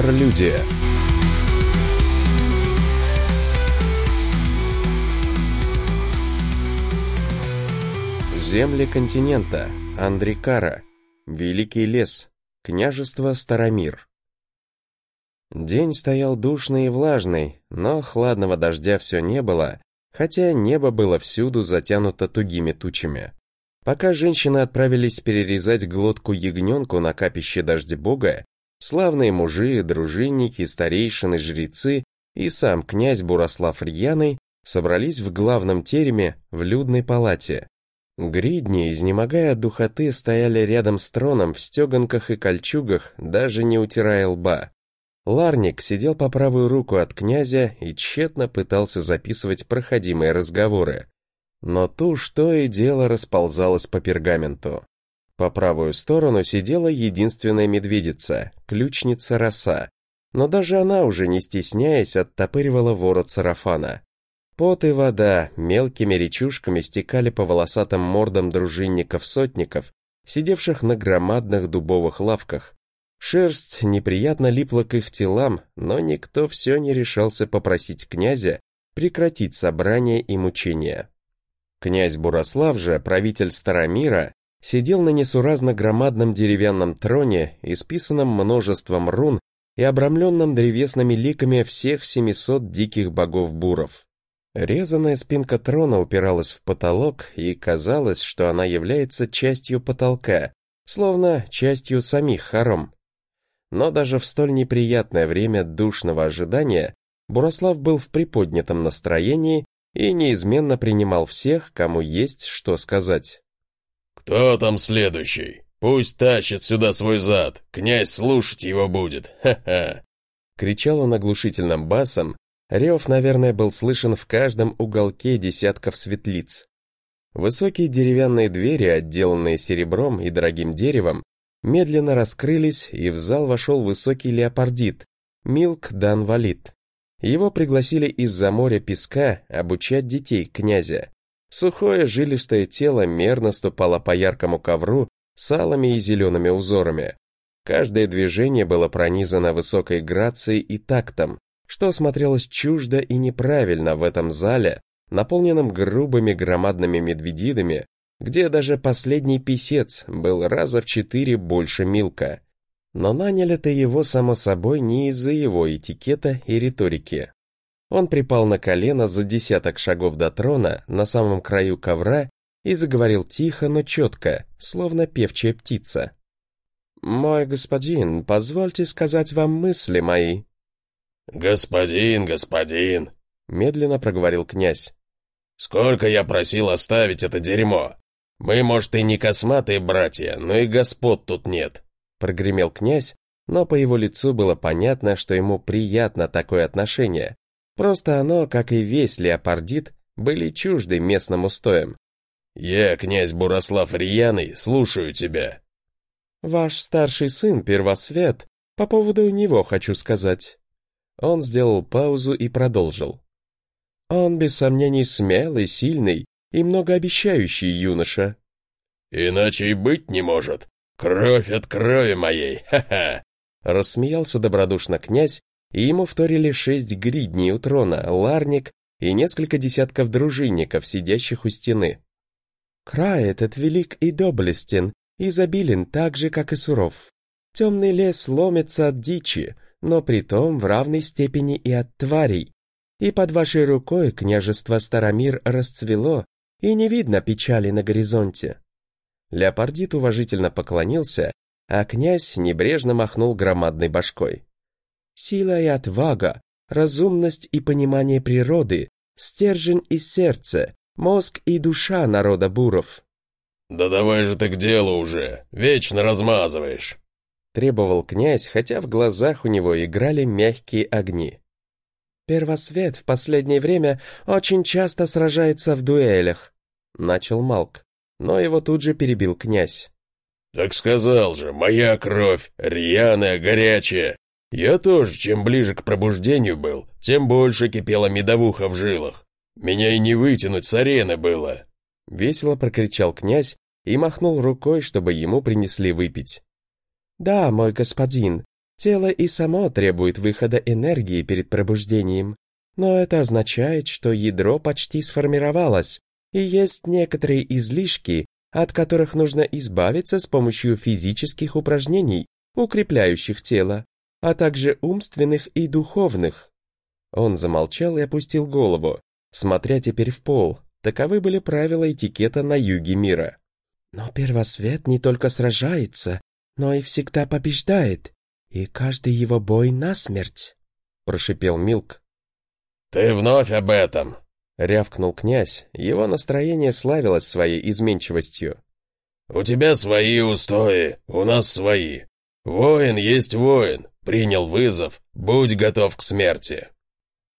Интерлюдия Земли континента, Андрикара, Великий лес, княжество Старомир. День стоял душный и влажный, но хладного дождя все не было, хотя небо было всюду затянуто тугими тучами. Пока женщины отправились перерезать глотку ягненку на капище Дождебога, славные мужи, дружинники, старейшины, жрецы и сам князь Бурослав Рьяный собрались в главном тереме в людной палате. Гридни, изнемогая от духоты, стояли рядом с троном в стеганках и кольчугах, даже не утирая лба. Ларник сидел по правую руку от князя и тщетно пытался записывать проходимые разговоры. Но ту, что и дело, расползалось по пергаменту. По правую сторону сидела единственная медведица, ключница роса, но даже она уже не стесняясь оттопыривала ворот сарафана. Пот и вода мелкими речушками стекали по волосатым мордам дружинников-сотников, сидевших на громадных дубовых лавках. Шерсть неприятно липла к их телам, но никто все не решался попросить князя прекратить собрание и мучения. Князь Бурослав же, правитель Старомира, сидел на несуразно громадном деревянном троне, исписанном множеством рун и обрамленном древесными ликами всех семисот диких богов-буров. Резаная спинка трона упиралась в потолок, и казалось, что она является частью потолка, словно частью самих хором. Но даже в столь неприятное время душного ожидания Бурослав был в приподнятом настроении и неизменно принимал всех, кому есть что сказать. «Кто там следующий? Пусть тащит сюда свой зад, князь слушать его будет, ха-ха!» Кричал он оглушительным басом, рев, наверное, был слышен в каждом уголке десятков светлиц. Высокие деревянные двери, отделанные серебром и дорогим деревом, медленно раскрылись, и в зал вошел высокий леопардит, Милк Дан Валит. Его пригласили из-за моря песка обучать детей князя. Сухое жилистое тело мерно ступало по яркому ковру с алыми и зелеными узорами. Каждое движение было пронизано высокой грацией и тактом, что смотрелось чуждо и неправильно в этом зале, наполненном грубыми громадными медведидами, где даже последний писец был раза в четыре больше Милка. Но наняли-то его, само собой, не из-за его этикета и риторики. Он припал на колено за десяток шагов до трона, на самом краю ковра, и заговорил тихо, но четко, словно певчая птица. «Мой господин, позвольте сказать вам мысли мои». «Господин, господин», — медленно проговорил князь. «Сколько я просил оставить это дерьмо! Мы, может, и не косматые братья, но и господ тут нет прогремел князь, но по его лицу было понятно, что ему приятно такое отношение. Просто оно, как и весь леопардит, были чужды местным устоям. «Я, князь Бурослав Рьяный, слушаю тебя». «Ваш старший сын, Первосвет, по поводу него хочу сказать». Он сделал паузу и продолжил. «Он, без сомнений, смелый, сильный и многообещающий юноша». «Иначе и быть не может. «Кровь от крови моей, ха-ха!» Рассмеялся добродушно князь, и ему вторили шесть гридней у трона, ларник и несколько десятков дружинников, сидящих у стены. Край этот велик и доблестен, изобилен так же, как и суров. Темный лес ломится от дичи, но притом в равной степени и от тварей. И под вашей рукой княжество Старомир расцвело, и не видно печали на горизонте. Леопардит уважительно поклонился, а князь небрежно махнул громадной башкой. Сила и отвага, разумность и понимание природы, стержень и сердце, мозг и душа народа буров. «Да давай же ты к делу уже, вечно размазываешь!» Требовал князь, хотя в глазах у него играли мягкие огни. «Первосвет в последнее время очень часто сражается в дуэлях», — начал Малк но его тут же перебил князь. «Так сказал же, моя кровь, рьяная, горячая. Я тоже, чем ближе к пробуждению был, тем больше кипела медовуха в жилах. Меня и не вытянуть с арены было!» Весело прокричал князь и махнул рукой, чтобы ему принесли выпить. «Да, мой господин, Тело и само требует выхода энергии перед пробуждением, но это означает, что ядро почти сформировалось, и есть некоторые излишки, от которых нужно избавиться с помощью физических упражнений, укрепляющих тело, а также умственных и духовных. Он замолчал и опустил голову, смотря теперь в пол. Таковы были правила этикета на юге мира. Но первосвет не только сражается, но и всегда побеждает и каждый его бой насмерть», — прошипел Милк. «Ты вновь об этом!» — рявкнул князь, его настроение славилось своей изменчивостью. «У тебя свои устои, у нас свои. Воин есть воин, принял вызов, будь готов к смерти».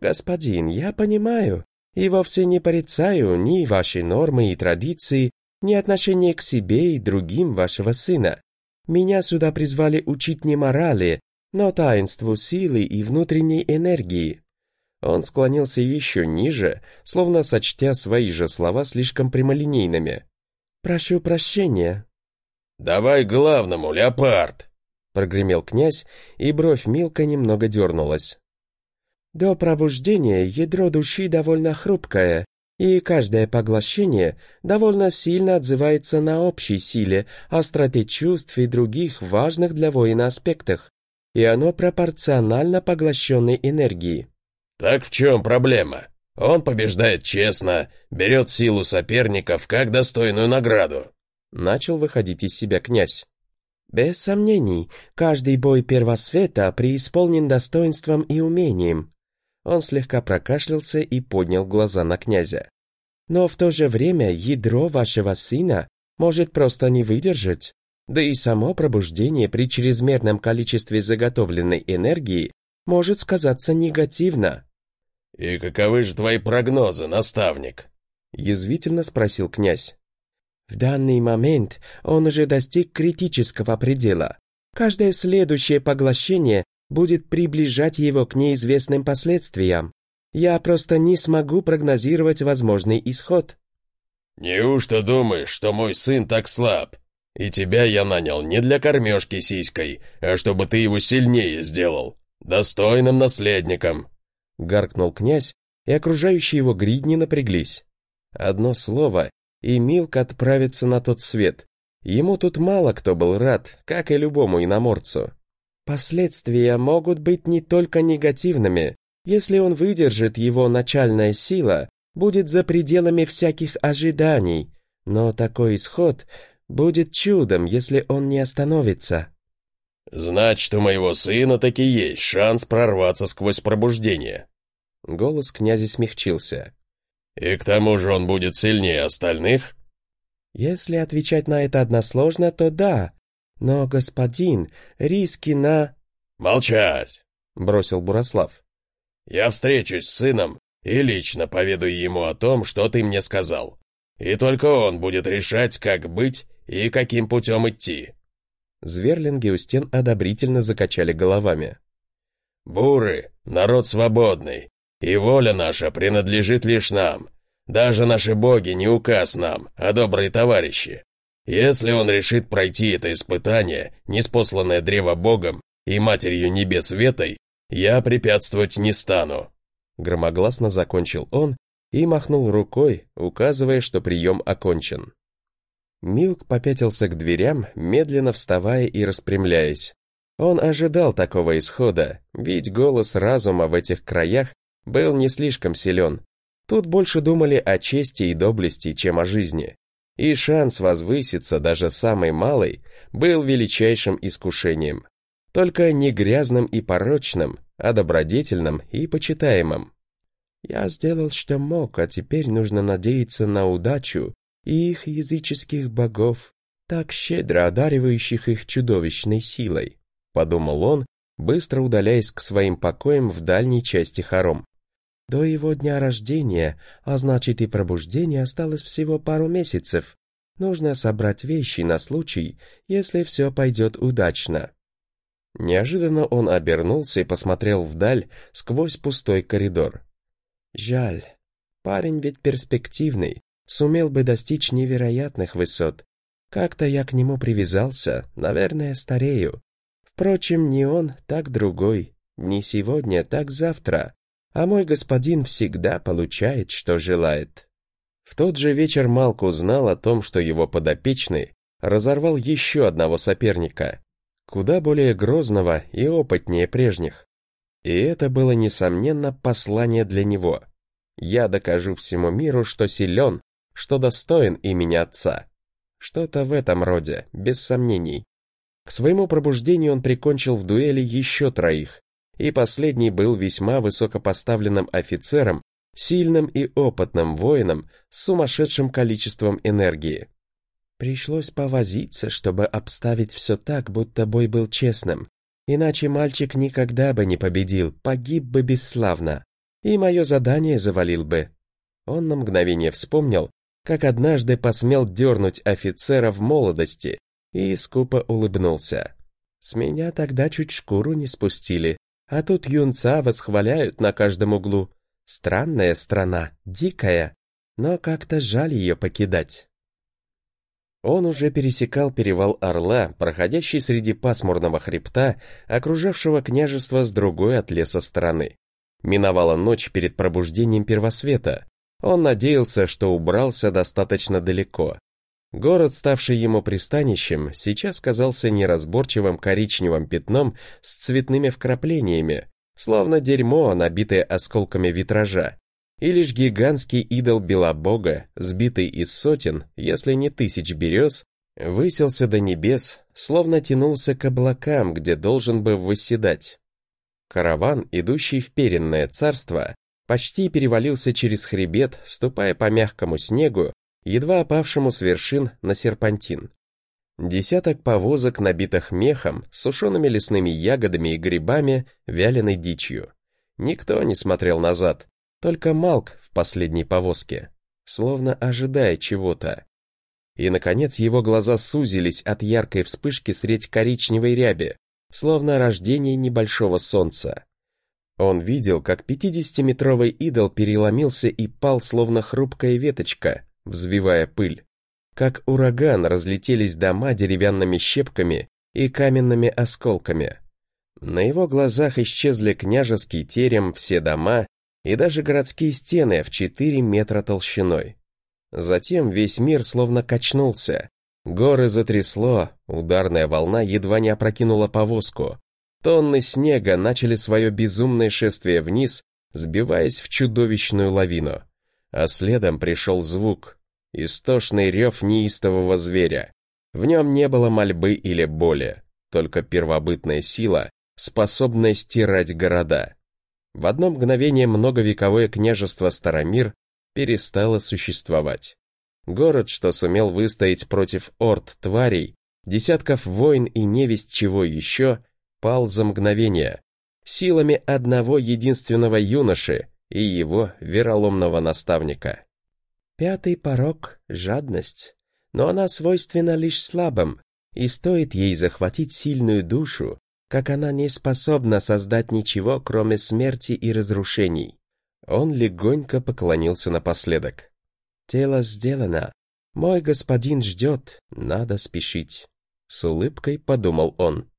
«Господин, я понимаю, и вовсе не порицаю ни ваши нормы и традиции, ни отношение к себе и другим вашего сына. Меня сюда призвали учить не морали, но таинству силы и внутренней энергии. Он склонился еще ниже, словно сочтя свои же слова слишком прямолинейными. «Прошу прощения». «Давай главному, леопард!» Прогремел князь, и бровь Милка немного дернулась. До пробуждения ядро души довольно хрупкое, и каждое поглощение довольно сильно отзывается на общей силе, остроте чувств и других важных для воина аспектах, и оно пропорционально поглощенной энергии. Так в чем проблема? Он побеждает честно, берет силу соперников как достойную награду. Начал выходить из себя князь. Без сомнений, каждый бой первосвета преисполнен достоинством и умением. Он слегка прокашлялся и поднял глаза на князя. «Но в то же время ядро вашего сына может просто не выдержать. Да и само пробуждение при чрезмерном количестве заготовленной энергии может сказаться негативно». «И каковы же твои прогнозы, наставник?» Язвительно спросил князь. В данный момент он уже достиг критического предела. Каждое следующее поглощение будет приближать его к неизвестным последствиям. Я просто не смогу прогнозировать возможный исход. «Неужто думаешь, что мой сын так слаб? И тебя я нанял не для кормежки сиськой, а чтобы ты его сильнее сделал, достойным наследником!» Гаркнул князь, и окружающие его гридни напряглись. Одно слово, и Милк отправится на тот свет. Ему тут мало кто был рад, как и любому иноморцу. Последствия могут быть не только негативными. Если он выдержит, его начальная сила будет за пределами всяких ожиданий, но такой исход будет чудом, если он не остановится. «Значит, у моего сына таки есть шанс прорваться сквозь пробуждение». Голос князя смягчился. «И к тому же он будет сильнее остальных?» Если отвечать на это односложно, то да, «Но, господин, риски на...» «Молчать!» — бросил Бурослав. «Я встречусь с сыном и лично поведаю ему о том, что ты мне сказал. И только он будет решать, как быть и каким путем идти». Зверлинги у стен одобрительно закачали головами. «Буры — народ свободный, и воля наша принадлежит лишь нам. Даже наши боги не указ нам, а добрые товарищи. Если он решит пройти это испытание, неспосланное древо Богом и Матерью Небес Ветой, я препятствовать не стану». Громогласно закончил он и махнул рукой, указывая, что прием окончен. Милк попятился к дверям, медленно вставая и распрямляясь. Он ожидал такого исхода, ведь голос разума в этих краях был не слишком силен. Тут больше думали о чести и доблести, чем о жизни и шанс возвыситься даже самый малый был величайшим искушением. Только не грязным и порочным, а добродетельным и почитаемым. Я сделал, что мог, а теперь нужно надеяться на удачу и их языческих богов, так щедро одаривающих их чудовищной силой, подумал он, быстро удаляясь к своим покоям в дальней части хором. До его дня рождения, а значит и пробуждения, осталось всего пару месяцев. Нужно собрать вещи на случай, если все пойдет удачно. Неожиданно он обернулся и посмотрел вдаль сквозь пустой коридор. Жаль. Парень ведь перспективный, сумел бы достичь невероятных высот. Как-то я к нему привязался, наверное, старею. Впрочем, не он, так другой, не сегодня, так завтра, а мой господин всегда получает, что желает». В тот же вечер Малк узнал о том, что его подопечный разорвал еще одного соперника, куда более грозного и опытнее прежних. И это было, несомненно, послание для него. Я докажу всему миру, что силен, что достоин имени отца. Что-то в этом роде, без сомнений. К своему пробуждению он прикончил в дуэли еще троих, и последний был весьма высокопоставленным офицером, сильным и опытным воином с сумасшедшим количеством энергии. Пришлось повозиться, чтобы обставить все так, будто бой был честным. Иначе мальчик никогда бы не победил, погиб бы бесславно. И мое задание завалил бы. Он на мгновение вспомнил, как однажды посмел дернуть офицера в молодости, и скупо улыбнулся. С меня тогда чуть шкуру не спустили, а тут юнца восхваляют на каждом углу. Странная страна, дикая, но как-то жаль ее покидать. Он уже пересекал перевал Орла, проходящий среди пасмурного хребта, окружавшего княжество с другой от леса стороны. Миновала ночь перед пробуждением первосвета. Он надеялся, что убрался достаточно далеко. Город, ставший ему пристанищем, сейчас казался неразборчивым коричневым пятном с цветными вкраплениями, словно дерьмо, набитое осколками витража и лишь гигантский идол Белобога, сбитый из сотен, если не тысяч берез, высился до небес, словно тянулся к облакам, где должен бы восседать. Караван, идущий в перенное царство, почти перевалился через хребет, ступая по мягкому снегу, едва опавшему с вершин на серпантин. Десяток повозок, набитых мехом, сушеными лесными ягодами и грибами, вяленой дичью. Никто не смотрел назад, только Малк в последней повозке, словно ожидая чего-то. И, наконец, его глаза сузились от яркой вспышки средь коричневой ряби, словно рождение небольшого солнца. Он видел, как пятидесятиметровый идол переломился и пал, словно хрупкая веточка, взвивая пыль. Как ураган разлетелись дома деревянными щепками и каменными осколками. На его глазах исчезли княжеский терем, все дома и даже городские стены в 4 метра толщиной. Затем весь мир словно качнулся. Горы затрясло, ударная волна едва не опрокинула повозку. Тонны снега начали свое безумное шествие вниз, сбиваясь в чудовищную лавину. А следом пришел звук, истошный рев неистового зверя. В нем не было мольбы или боли, только первобытная сила, способная стирать города. В одно мгновение многовековое княжество Старомир перестало существовать. Город, что сумел выстоять против орд тварей, десятков войн и невесть чего еще, пал за мгновение, силами одного единственного юноши и его вероломного наставника. Пятый порог — жадность, но она свойственна лишь слабым, и стоит ей захватить сильную душу, как она не способна создать ничего, кроме смерти и разрушений. Он легонько поклонился напоследок. «Тело сделано. Мой господин ждет, надо спешить», — с улыбкой подумал он.